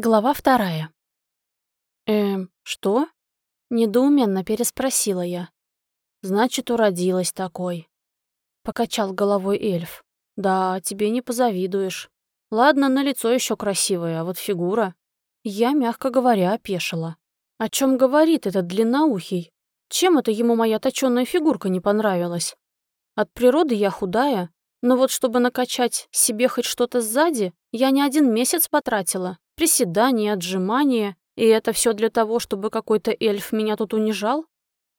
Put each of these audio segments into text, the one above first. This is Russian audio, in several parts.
Глава вторая. «Эм, что?» — недоуменно переспросила я. «Значит, уродилась такой». Покачал головой эльф. «Да, тебе не позавидуешь. Ладно, на лицо еще красивое, а вот фигура...» Я, мягко говоря, опешила. О чем говорит этот длинноухий? Чем это ему моя точёная фигурка не понравилась? От природы я худая, но вот чтобы накачать себе хоть что-то сзади, я не один месяц потратила приседания, отжимания, и это все для того, чтобы какой-то эльф меня тут унижал?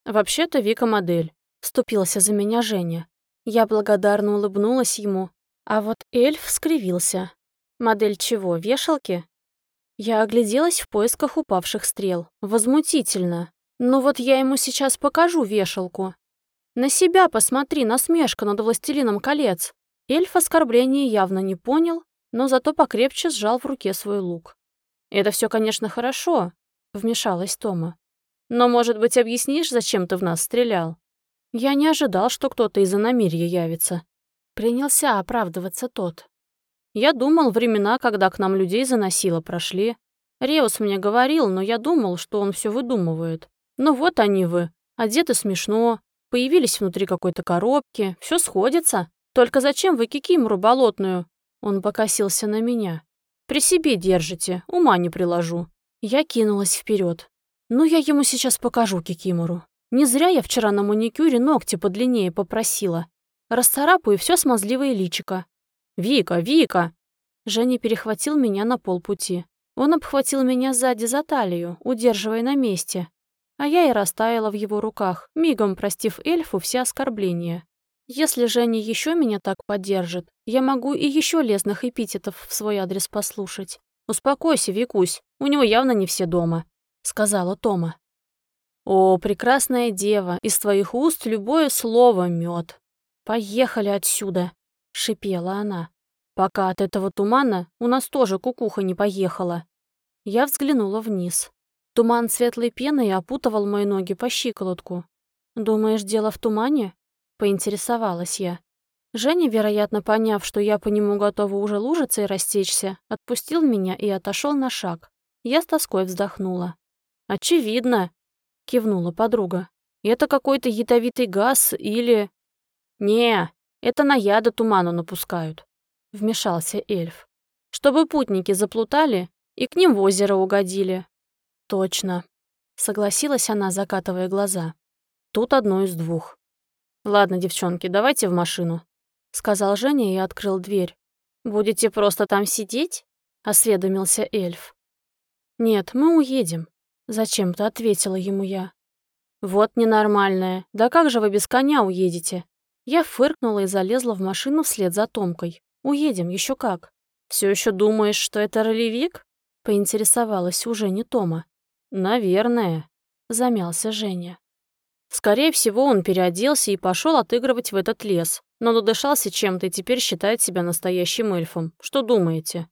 Вообще-то Вика модель. Вступился за меня Женя. Я благодарно улыбнулась ему, а вот эльф скривился. Модель чего, вешалки? Я огляделась в поисках упавших стрел. Возмутительно. Но вот я ему сейчас покажу вешалку. На себя посмотри, насмешка над властелином колец. Эльф оскорбления явно не понял, но зато покрепче сжал в руке свой лук. «Это все, конечно, хорошо», — вмешалась Тома. «Но, может быть, объяснишь, зачем ты в нас стрелял?» «Я не ожидал, что кто-то из иномирья явится». Принялся оправдываться тот. «Я думал, времена, когда к нам людей заносило, прошли. Реус мне говорил, но я думал, что он все выдумывает. Но вот они вы, одеты смешно, появились внутри какой-то коробки, все сходится. Только зачем вы кикимору болотную он покосился на меня. «При себе держите, ума не приложу». Я кинулась вперед. «Ну, я ему сейчас покажу Кикимору. Не зря я вчера на маникюре ногти подлиннее попросила. Расцарапаю все смазливое личико». «Вика, Вика!» Женя перехватил меня на полпути. Он обхватил меня сзади за талию, удерживая на месте. А я и растаяла в его руках, мигом простив эльфу все оскорбления. Если Женя еще меня так поддержит, я могу и еще лесных эпитетов в свой адрес послушать. Успокойся, Викусь, у него явно не все дома, сказала Тома. О, прекрасная дева, из твоих уст любое слово мед. Поехали отсюда, шипела она. Пока от этого тумана у нас тоже кукуха не поехала. Я взглянула вниз. Туман светлой пеной опутывал мои ноги по щиколотку. Думаешь, дело в тумане? Поинтересовалась я. Женя, вероятно, поняв, что я по нему готова уже лужиться и растечься, отпустил меня и отошел на шаг. Я с тоской вздохнула. «Очевидно», — кивнула подруга. «Это какой-то ядовитый газ или...» «Не, это на яда туману напускают», — вмешался эльф. «Чтобы путники заплутали и к ним в озеро угодили». «Точно», — согласилась она, закатывая глаза. «Тут одно из двух». «Ладно, девчонки, давайте в машину», — сказал Женя и открыл дверь. «Будете просто там сидеть?» — осведомился эльф. «Нет, мы уедем», — зачем-то ответила ему я. «Вот ненормальная. Да как же вы без коня уедете?» Я фыркнула и залезла в машину вслед за Томкой. «Уедем, еще как». Все еще думаешь, что это ролевик?» — поинтересовалась уже не Тома. «Наверное», — замялся Женя. Скорее всего, он переоделся и пошел отыгрывать в этот лес, но надышался чем-то и теперь считает себя настоящим эльфом. Что думаете?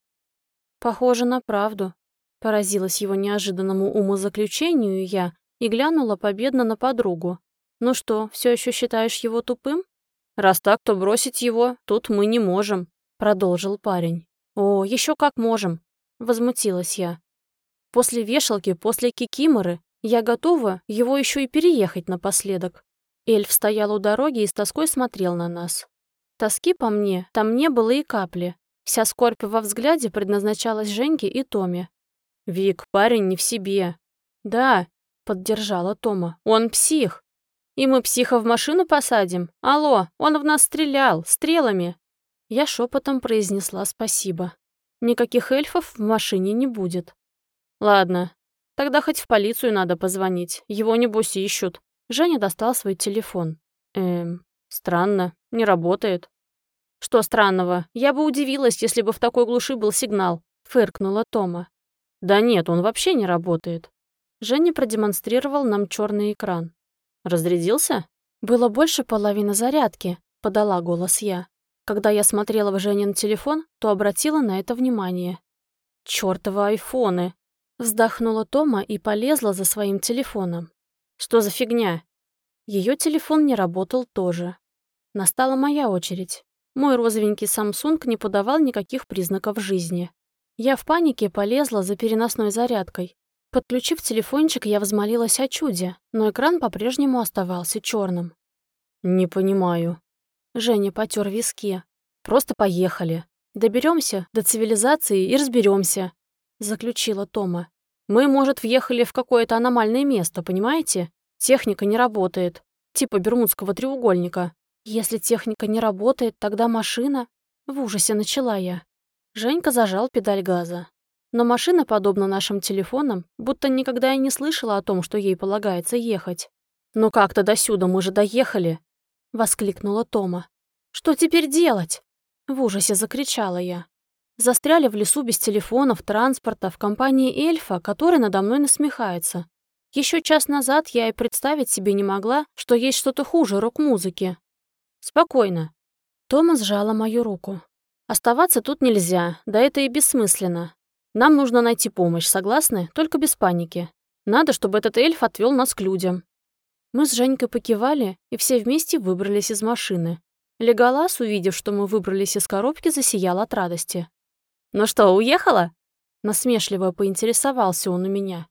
Похоже на правду. Поразилась его неожиданному умозаключению я и глянула победно на подругу. Ну что, все еще считаешь его тупым? Раз так, то бросить его тут мы не можем, продолжил парень. О, еще как можем, возмутилась я. После вешалки, после кикиморы я готова его еще и переехать напоследок. Эльф стоял у дороги и с тоской смотрел на нас. Тоски по мне там не было и капли. Вся скорбь во взгляде предназначалась Женьке и Томе. «Вик, парень не в себе». «Да», — поддержала Тома, — «он псих. И мы психа в машину посадим? Алло, он в нас стрелял, стрелами». Я шепотом произнесла спасибо. Никаких эльфов в машине не будет. «Ладно, Тогда хоть в полицию надо позвонить. Его, небось, ищут. Женя достал свой телефон. Эм, странно, не работает. Что странного? Я бы удивилась, если бы в такой глуши был сигнал. Фыркнула Тома. Да нет, он вообще не работает. Женя продемонстрировал нам черный экран. Разрядился? Было больше половины зарядки, подала голос я. Когда я смотрела в Женин телефон, то обратила на это внимание. Чёртовы айфоны! Вздохнула Тома и полезла за своим телефоном. «Что за фигня?» Ее телефон не работал тоже. Настала моя очередь. Мой розовенький Samsung не подавал никаких признаков жизни. Я в панике полезла за переносной зарядкой. Подключив телефончик, я взмолилась о чуде, но экран по-прежнему оставался черным. «Не понимаю». Женя потер виски. «Просто поехали. Доберемся до цивилизации и разберемся, заключила Тома. «Мы, может, въехали в какое-то аномальное место, понимаете? Техника не работает. Типа Бермудского треугольника. Если техника не работает, тогда машина...» В ужасе начала я. Женька зажал педаль газа. Но машина, подобно нашим телефонам, будто никогда и не слышала о том, что ей полагается ехать. «Ну как-то досюда, мы же доехали!» — воскликнула Тома. «Что теперь делать?» В ужасе закричала я. Застряли в лесу без телефонов, транспорта, в компании эльфа, который надо мной насмехается. Еще час назад я и представить себе не могла, что есть что-то хуже рок-музыки. Спокойно. Тома сжала мою руку. Оставаться тут нельзя, да это и бессмысленно. Нам нужно найти помощь, согласны? Только без паники. Надо, чтобы этот эльф отвел нас к людям. Мы с Женькой покивали и все вместе выбрались из машины. Леголас, увидев, что мы выбрались из коробки, засиял от радости. «Ну что, уехала?» Насмешливо поинтересовался он у меня.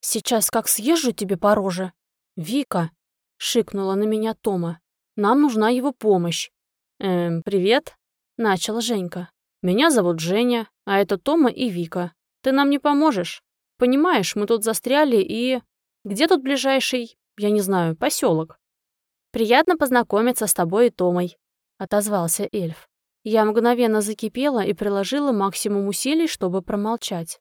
«Сейчас как съезжу тебе по роже!» «Вика!» — шикнула на меня Тома. «Нам нужна его помощь». «Эм, привет!» — начал Женька. «Меня зовут Женя, а это Тома и Вика. Ты нам не поможешь? Понимаешь, мы тут застряли и... Где тут ближайший, я не знаю, поселок? Приятно познакомиться с тобой и Томой. — отозвался эльф. Я мгновенно закипела и приложила максимум усилий, чтобы промолчать.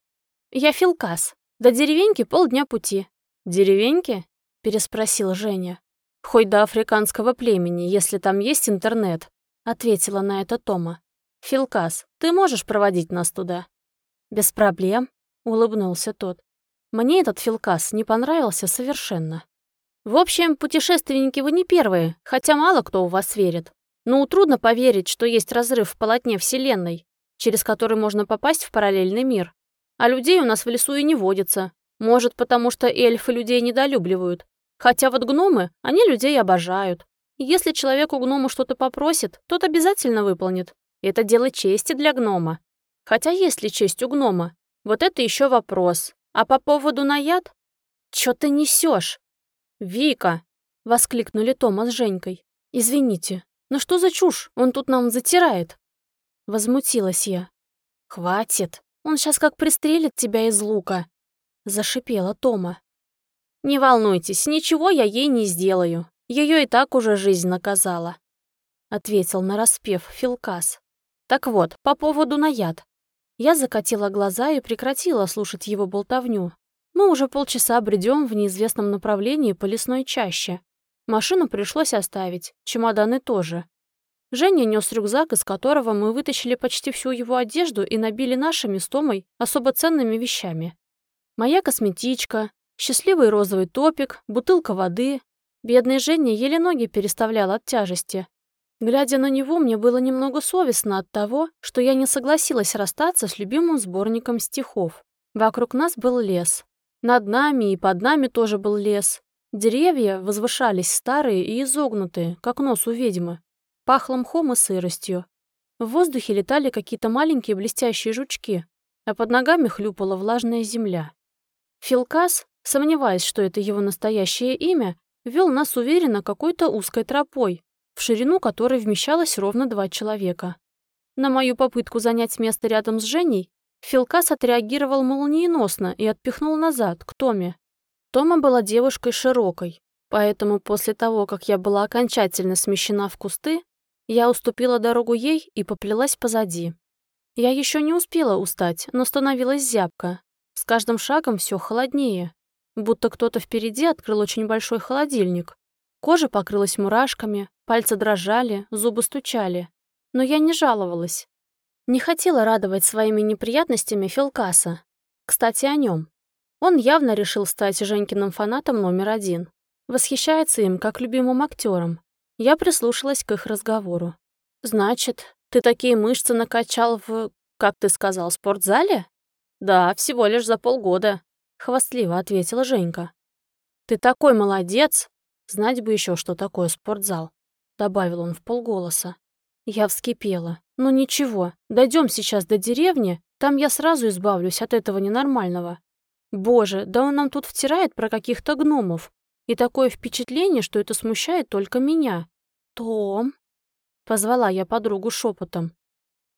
«Я Филкас. До деревеньки полдня пути». «Деревеньки?» — переспросил Женя. «Хоть до африканского племени, если там есть интернет», — ответила на это Тома. «Филкас, ты можешь проводить нас туда?» «Без проблем», — улыбнулся тот. «Мне этот Филкас не понравился совершенно. В общем, путешественники вы не первые, хотя мало кто у вас верит. Ну, трудно поверить, что есть разрыв в полотне Вселенной, через который можно попасть в параллельный мир. А людей у нас в лесу и не водится. Может, потому что эльфы людей недолюбливают. Хотя вот гномы, они людей обожают. если человеку-гному что-то попросит, тот обязательно выполнит. Это дело чести для гнома. Хотя есть ли честь у гнома? Вот это еще вопрос. А по поводу наяд? Чё ты несешь? Вика! Воскликнули Тома с Женькой. Извините, «Ну что за чушь? Он тут нам затирает!» Возмутилась я. «Хватит! Он сейчас как пристрелит тебя из лука!» Зашипела Тома. «Не волнуйтесь, ничего я ей не сделаю. Ее и так уже жизнь наказала», — ответил нараспев Филкас. «Так вот, по поводу наяд. Я закатила глаза и прекратила слушать его болтовню. Мы уже полчаса бредем в неизвестном направлении по лесной чаще. Машину пришлось оставить, чемоданы тоже. Женя нес рюкзак, из которого мы вытащили почти всю его одежду и набили нашими с Томой особо ценными вещами. Моя косметичка, счастливый розовый топик, бутылка воды. Бедный Женя еле ноги переставлял от тяжести. Глядя на него, мне было немного совестно от того, что я не согласилась расстаться с любимым сборником стихов. Вокруг нас был лес. Над нами и под нами тоже был лес. Деревья возвышались старые и изогнутые, как нос у ведьмы. Пахло мхом и сыростью. В воздухе летали какие-то маленькие блестящие жучки, а под ногами хлюпала влажная земля. Филкас, сомневаясь, что это его настоящее имя, вел нас уверенно какой-то узкой тропой, в ширину которой вмещалось ровно два человека. На мою попытку занять место рядом с Женей Филкас отреагировал молниеносно и отпихнул назад, к Томе. Тома была девушкой широкой, поэтому после того, как я была окончательно смещена в кусты, я уступила дорогу ей и поплелась позади. Я еще не успела устать, но становилась зябко. С каждым шагом все холоднее, будто кто-то впереди открыл очень большой холодильник. Кожа покрылась мурашками, пальцы дрожали, зубы стучали. Но я не жаловалась. Не хотела радовать своими неприятностями Филкаса. Кстати, о нем. Он явно решил стать Женькиным фанатом номер один. Восхищается им, как любимым актером. Я прислушалась к их разговору. «Значит, ты такие мышцы накачал в, как ты сказал, спортзале?» «Да, всего лишь за полгода», — хвастливо ответила Женька. «Ты такой молодец! Знать бы еще, что такое спортзал», — добавил он в полголоса. Я вскипела. «Ну ничего, дойдем сейчас до деревни, Там я сразу избавлюсь от этого ненормального. Боже, да он нам тут втирает про каких-то гномов. И такое впечатление, что это смущает только меня. Том? Позвала я подругу шепотом.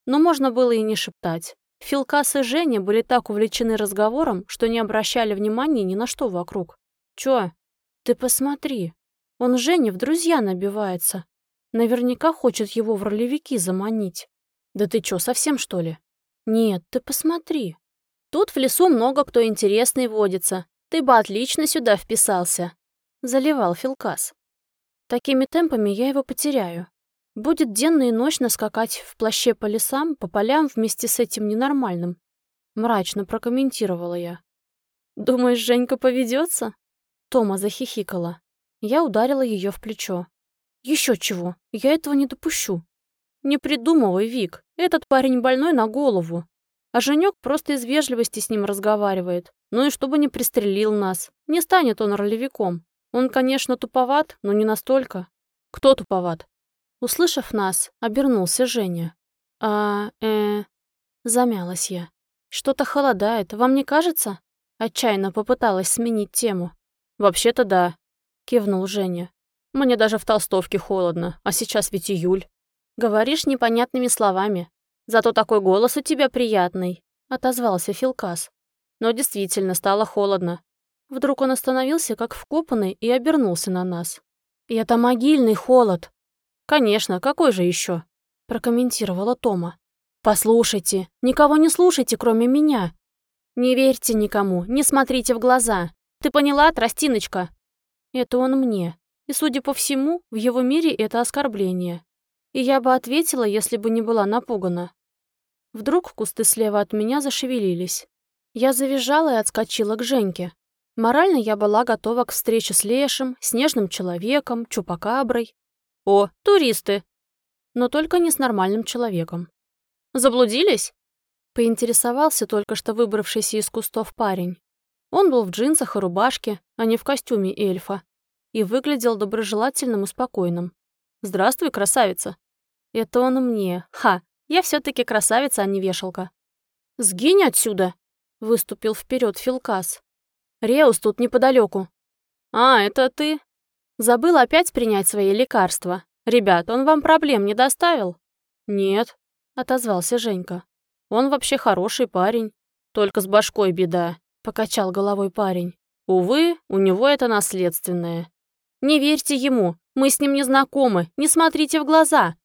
Но можно было и не шептать. Филкас и Женя были так увлечены разговором, что не обращали внимания ни на что вокруг. «Чё? Ты посмотри. Он Жене в друзья набивается. Наверняка хочет его в ролевики заманить. Да ты чё, совсем что ли? Нет, ты посмотри. Тут в лесу много кто интересный водится. Ты бы отлично сюда вписался. Заливал Филкас. Такими темпами я его потеряю. Будет денно и ночно скакать в плаще по лесам, по полям вместе с этим ненормальным. Мрачно прокомментировала я. «Думаешь, Женька поведется? Тома захихикала. Я ударила ее в плечо. Еще чего, я этого не допущу. Не придумывай, Вик, этот парень больной на голову. А Женек просто из вежливости с ним разговаривает. Ну и чтобы не пристрелил нас. Не станет он ролевиком. Он, конечно, туповат, но не настолько. Кто туповат? Услышав нас, обернулся Женя. «А, э...» Замялась я. «Что-то холодает, вам не кажется?» Отчаянно попыталась сменить тему. «Вообще-то да», — кивнул Женя. «Мне даже в толстовке холодно, а сейчас ведь июль». «Говоришь непонятными словами. Зато такой голос у тебя приятный», — отозвался Филкас. Но действительно стало холодно. Вдруг он остановился, как вкопанный, и обернулся на нас. «И это могильный холод», «Конечно, какой же еще? прокомментировала Тома. «Послушайте, никого не слушайте, кроме меня. Не верьте никому, не смотрите в глаза. Ты поняла, тростиночка?» Это он мне. И, судя по всему, в его мире это оскорбление. И я бы ответила, если бы не была напугана. Вдруг кусты слева от меня зашевелились. Я завизжала и отскочила к Женьке. Морально я была готова к встрече с Лешем, снежным человеком, чупакаброй. О, туристы. Но только не с нормальным человеком. Заблудились? Поинтересовался только что выбравшийся из кустов парень. Он был в джинсах и рубашке, а не в костюме эльфа, и выглядел доброжелательным и спокойным. «Здравствуй, красавица!» «Это он мне. Ха! Я все таки красавица, а не вешалка!» «Сгинь отсюда!» — выступил вперед Филкас. «Реус тут неподалеку. «А, это ты?» Забыл опять принять свои лекарства. Ребят, он вам проблем не доставил? Нет, отозвался Женька. Он вообще хороший парень. Только с башкой беда, покачал головой парень. Увы, у него это наследственное. Не верьте ему, мы с ним не знакомы, не смотрите в глаза.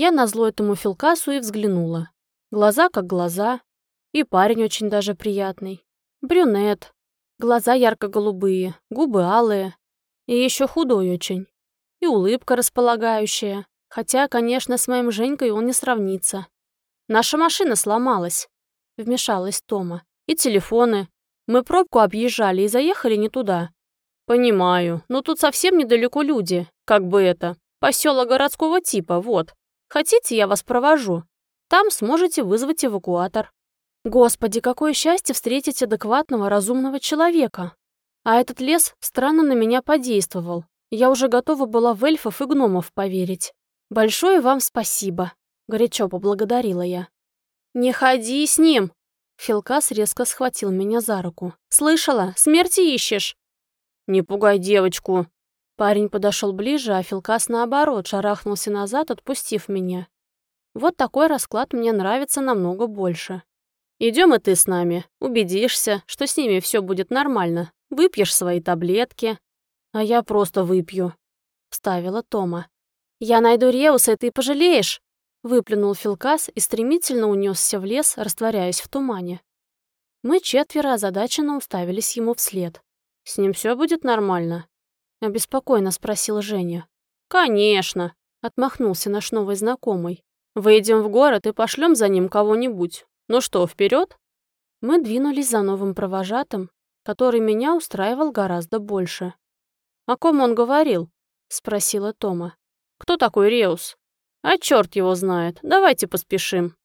Я назло этому Филкасу и взглянула. Глаза как глаза. И парень очень даже приятный. Брюнет. Глаза ярко-голубые, губы алые, и еще худой очень. И улыбка располагающая. Хотя, конечно, с моим Женькой он не сравнится. Наша машина сломалась. Вмешалась Тома. И телефоны. Мы пробку объезжали и заехали не туда. Понимаю, но тут совсем недалеко люди. Как бы это. Поселок городского типа, вот. Хотите, я вас провожу? Там сможете вызвать эвакуатор. Господи, какое счастье встретить адекватного, разумного человека. А этот лес странно на меня подействовал. Я уже готова была в эльфов и гномов поверить. Большое вам спасибо, горячо поблагодарила я. Не ходи с ним. Филкас резко схватил меня за руку. Слышала, смерти ищешь? Не пугай девочку. Парень подошел ближе, а Филкас наоборот шарахнулся назад, отпустив меня. Вот такой расклад мне нравится намного больше. Идем и ты с нами, убедишься, что с ними все будет нормально. Выпьешь свои таблетки, а я просто выпью», — вставила Тома. «Я найду Реуса, и ты пожалеешь», — выплюнул Филкас и стремительно унесся в лес, растворяясь в тумане. Мы четверо озадаченно уставились ему вслед. «С ним все будет нормально?» — обеспокоенно спросил Женя. «Конечно», — отмахнулся наш новый знакомый. «Выйдем в город и пошлем за ним кого-нибудь. Ну что, вперед? Мы двинулись за новым провожатым, который меня устраивал гораздо больше. «О ком он говорил?» — спросила Тома. «Кто такой Реус?» «А черт его знает, давайте поспешим».